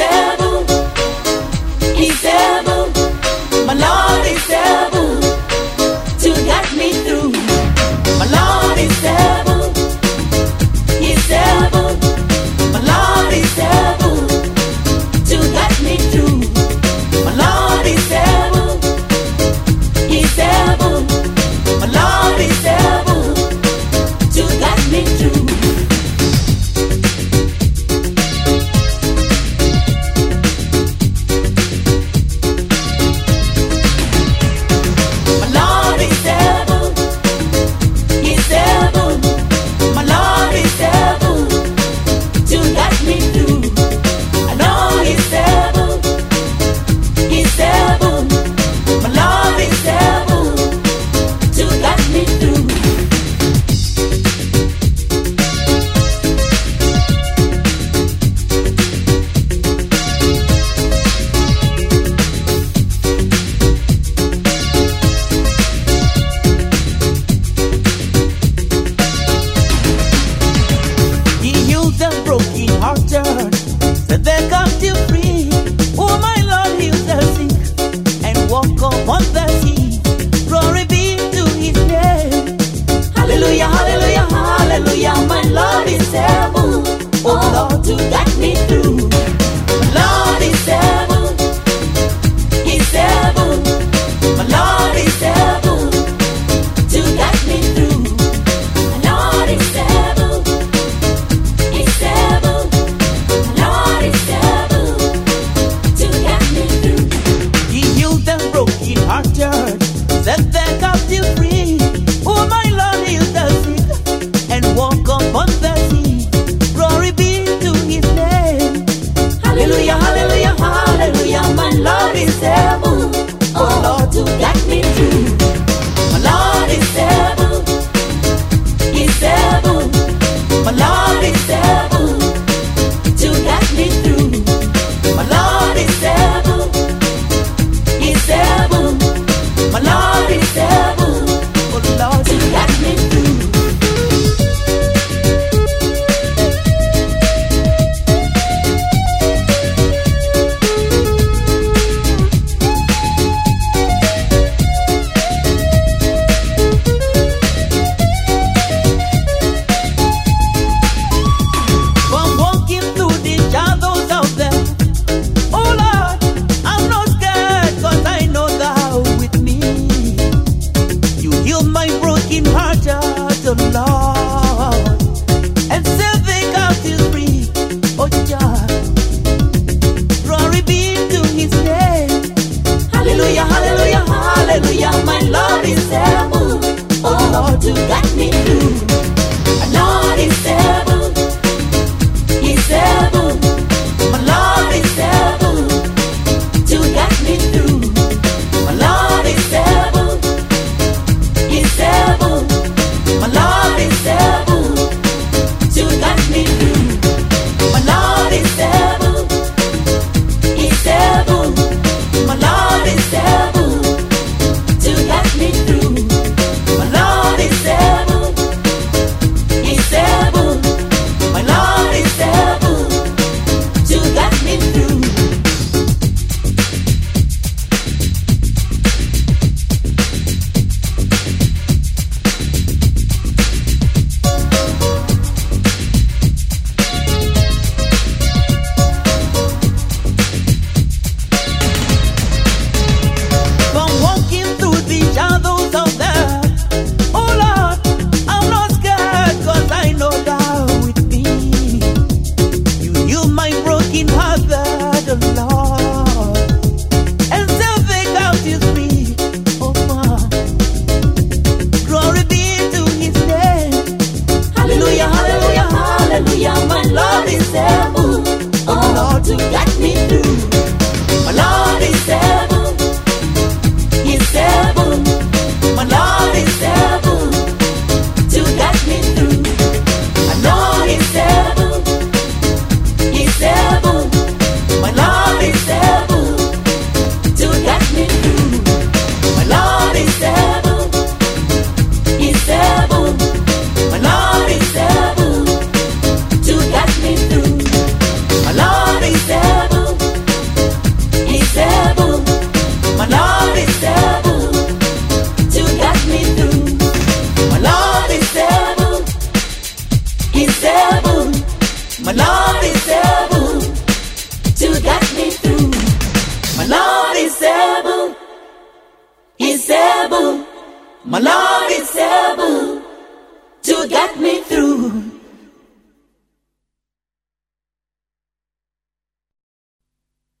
Tell Watch out. My love. my broken heart, oh Lord. step My love is able to get me